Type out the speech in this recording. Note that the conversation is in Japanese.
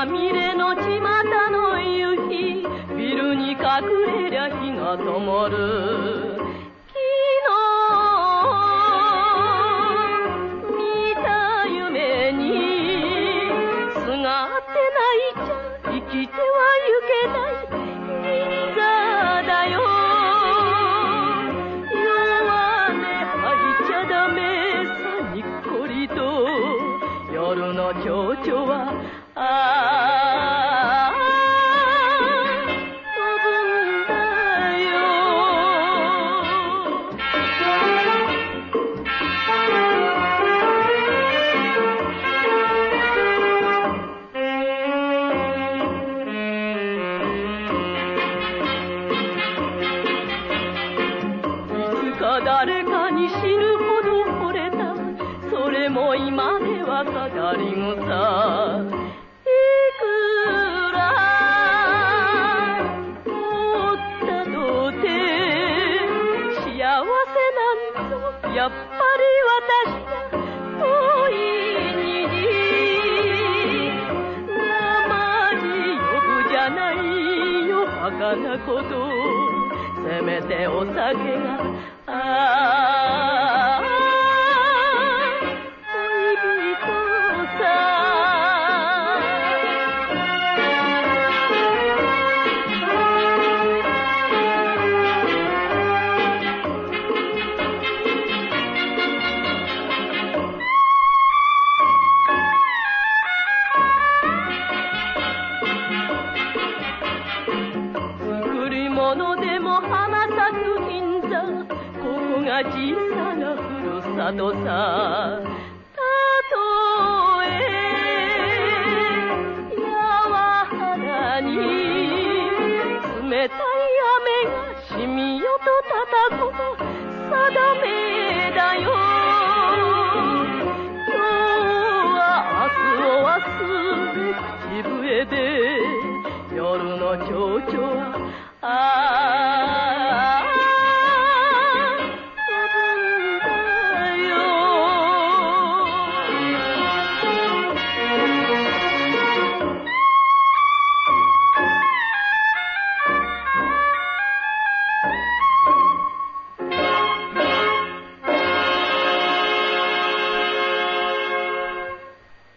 まみれの巷の夕日ビルにかくれりゃ日がともる。昨日見た夢にすがってないちゃ生きてはゆけない。銀座だよ。弱音吐いちゃダメさにっこりと。夜の蝶々は Ah. Uh... 死ぬほど惚れた。それも今では語り草いくら持ったとて幸せなんぞ。やっぱり私が遠いに生地呼ぶじゃないよ。バカなことせめてお酒が。ああここが小さなふるさとさ。たとえや柔らに冷たい雨がしみよとたたこば定めだよ。今日は明日を忘れ口笛で夜の蝶々はああ